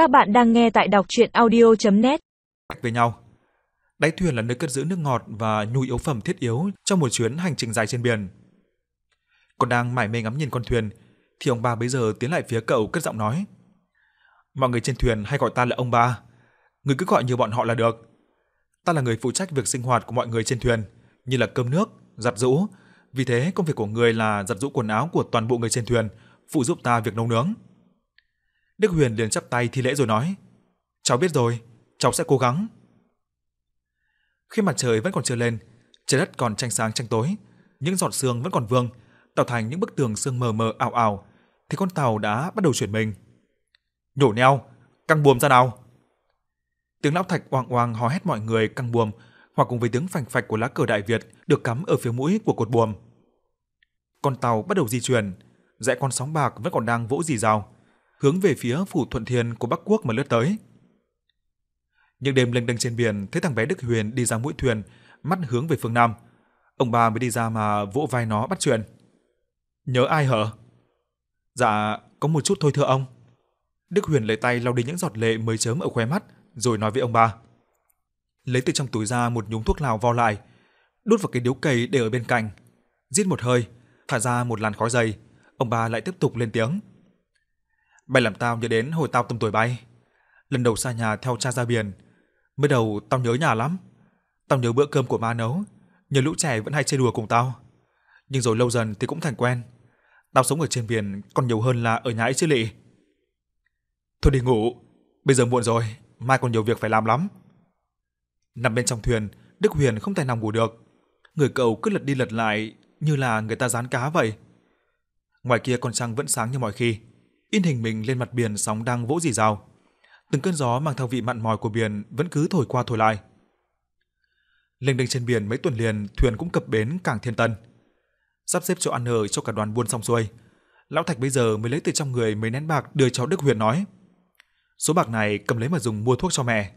Các bạn đang nghe tại đọc chuyện audio.net với nhau. Đáy thuyền là nơi cất giữ nước ngọt và nhu yếu phẩm thiết yếu trong một chuyến hành trình dài trên biển. Còn đang mải mê ngắm nhìn con thuyền, thì ông ba bấy giờ tiến lại phía cậu cất giọng nói. Mọi người trên thuyền hay gọi ta là ông ba. Người cứ gọi như bọn họ là được. Ta là người phụ trách việc sinh hoạt của mọi người trên thuyền, như là cơm nước, giặt giũ. Vì thế công việc của người là giặt giũ quần áo của toàn bộ người trên thuyền, phụ giúp ta việc nấu nướng. Đức Huyền liền chắp tay thi lễ rồi nói: "Cháu biết rồi, cháu sẽ cố gắng." Khi mặt trời vẫn còn chưa lên, trái đất còn tranh sáng tranh tối, những giọt sương vẫn còn vương, tạo thành những bức tường sương mờ mờ ảo ảo, thì con tàu đã bắt đầu chuyển mình. Nhổ neo, căng buồm ra nào. Tiếng lão thạch oang oang hò hét mọi người căng buồm, hoặc cùng với tiếng phành phạch của lá cờ Đại Việt được cắm ở phía mũi của cột buồm. Con tàu bắt đầu di chuyển, dãy con sóng bạc vẫn còn đang vỗ rì rào, hướng về phía phủ Thuận Thiên của Bắc Quốc mà lướt tới. những đêm lênh đênh trên biển, thấy thằng bé Đức Huyền đi ra mũi thuyền, mắt hướng về phương nam. Ông bà mới đi ra mà vỗ vai nó bắt chuyện. Nhớ ai hở? Dạ, có một chút thôi thưa ông. Đức Huyền lấy tay lau đi những giọt lệ mới chớm ở khóe mắt, rồi nói với ông bà. Lấy từ trong túi ra một nhúng thuốc lào vo lại, đút vào cái điếu cày để ở bên cạnh. Giết một hơi, thả ra một làn khói dày, ông bà lại tiếp tục lên tiếng. Bay làm tao nhớ đến hồi tao tầm tuổi bay. Lần đầu xa nhà theo cha ra biển, mới đầu tao nhớ nhà lắm. Tao nhớ bữa cơm của ma nấu, nhớ lũ trẻ vẫn hay chơi đùa cùng tao. Nhưng rồi lâu dần thì cũng thành quen. Tao sống ở trên biển còn nhiều hơn là ở nhà ấy chứ lị. Thôi đi ngủ, bây giờ muộn rồi, mai còn nhiều việc phải làm lắm. Nằm bên trong thuyền, Đức Huyền không thể nào ngủ được. Người cậu cứ lật đi lật lại như là người ta dán cá vậy. Ngoài kia con trăng vẫn sáng như mọi khi, in hình mình lên mặt biển sóng đang vỗ rì rào. Từng cơn gió mang theo vị mặn mòi của biển vẫn cứ thổi qua thổi lại. Lênh đênh trên biển mấy tuần liền, thuyền cũng cập bến cảng Thiên Tân. Sắp xếp chỗ ăn ở cho cả đoàn buôn xong xuôi, lão Thạch bây giờ mới lấy từ trong người mấy nén bạc đưa cho Đức Huyền nói: "Số bạc này cầm lấy mà dùng mua thuốc cho mẹ.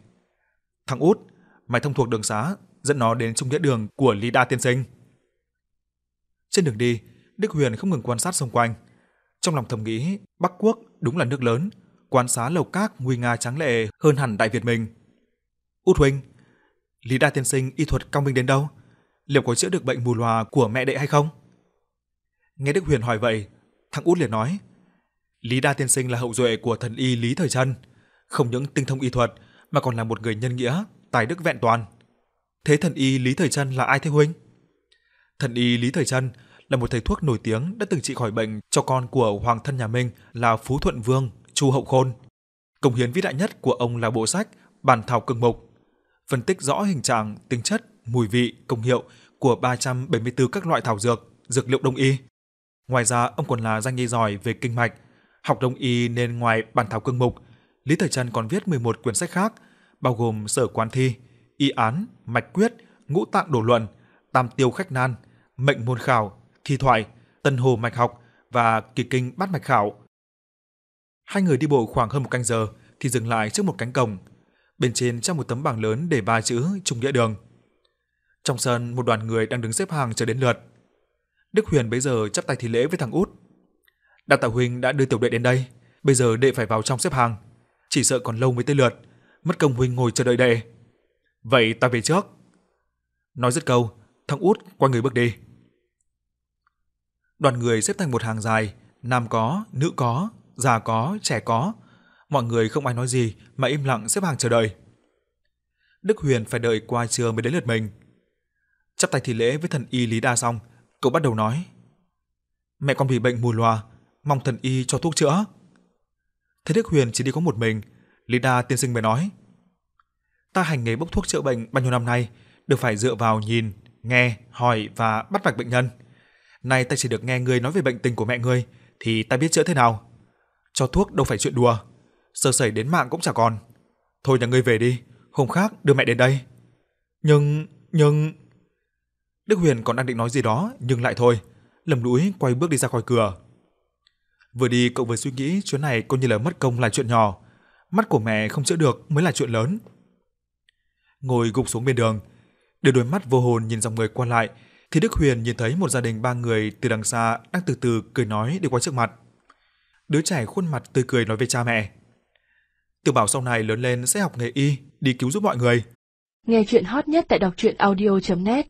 Thằng út, mày thông thuộc đường xá, dẫn nó đến trung nghĩa đường của Lý Đa tiên sinh." Trên đường đi, Đức Huyền không ngừng quan sát xung quanh. Trong lòng thầm nghĩ, Bắc Quốc đúng là nước lớn, quan xá lầu các nguy nga tráng lệ hơn hẳn Đại Việt mình. Út huynh, Lý Đa tiên sinh y thuật cao minh đến đâu? Liệu có chữa được bệnh mù lòa của mẹ đệ hay không? Nghe Đức Huyền hỏi vậy, thằng Út liền nói: Lý Đa tiên sinh là hậu duệ của thần y Lý Thời Chân, không những tinh thông y thuật mà còn là một người nhân nghĩa, tài đức vẹn toàn. Thế thần y Lý Thời Chân là ai thế huynh? Thần y Lý Thời Chân là một thầy thuốc nổi tiếng đã từng trị khỏi bệnh cho con của hoàng thân nhà Minh là Phú Thuận Vương, Chu Hậu Khôn. Công hiến vĩ đại nhất của ông là bộ sách Bản thảo cương mục, phân tích rõ hình trạng, tính chất, mùi vị, công hiệu của 374 các loại thảo dược, dược liệu đông y. Ngoài ra, ông còn là danh y giỏi về kinh mạch, học đông y nên ngoài bản thảo cương mục, Lý Thời Trần còn viết 11 quyển sách khác, bao gồm Sở Quán Thi, Y án, Mạch Quyết, Ngũ Tạng Đổ Luận, Tam Tiêu Khách Nan, Mệnh Môn Khảo, Thi Thoại, Tân Hồ Mạch Học và Kỳ Kinh Bát Mạch Khảo. Hai người đi bộ khoảng hơn một canh giờ thì dừng lại trước một cánh cổng. Bên trên treo một tấm bảng lớn để ba chữ Trung Nghĩa Đường. Trong sân, một đoàn người đang đứng xếp hàng chờ đến lượt. Đức Huyền bây giờ chắp tay thi lễ với thằng út. Đào Tạ huynh đã đưa tiểu đệ đến đây, bây giờ đệ phải vào trong xếp hàng, chỉ sợ còn lâu mới tới lượt, mất công huynh ngồi chờ đợi đệ. Vậy ta về trước. Nói dứt câu, thằng út quay người bước đi. Đoàn người xếp thành một hàng dài, nam có, nữ có, già có, trẻ có. Mọi người không ai nói gì mà im lặng xếp hàng chờ đợi. Đức Huyền phải đợi qua trưa mới đến lượt mình. Chắp tay thi lễ với thần y Lý Đa xong, cậu bắt đầu nói: "Mẹ con bị bệnh mù loà, mong thần y cho thuốc chữa." Thế Đức Huyền chỉ đi có một mình, Lý Đa tiên sinh mới nói: "Ta hành nghề bốc thuốc chữa bệnh bao nhiêu năm nay, được phải dựa vào nhìn, nghe, hỏi và bắt mạch bệnh nhân. Nay ta chỉ được nghe ngươi nói về bệnh tình của mẹ ngươi thì ta biết chữa thế nào. Cho thuốc đâu phải chuyện đùa, sơ sẩy đến mạng cũng chả còn. Thôi nhà ngươi về đi, hôm khác đưa mẹ đến đây." Nhưng, nhưng Đức Huyền còn đang định nói gì đó nhưng lại thôi, lầm lũi quay bước đi ra khỏi cửa. Vừa đi cậu vừa suy nghĩ chuyến này coi như là mất công là chuyện nhỏ, mắt của mẹ không chữa được mới là chuyện lớn. Ngồi gục xuống bên đường, đưa đôi mắt vô hồn nhìn dòng người qua lại, thì Đức Huyền nhìn thấy một gia đình ba người từ đằng xa đang từ từ cười nói đi qua trước mặt. Đứa trẻ khuôn mặt tươi cười nói với cha mẹ. Tiểu Bảo sau này lớn lên sẽ học nghề y, đi cứu giúp mọi người. Nghe chuyện hot nhất tại đọc truyện audio.net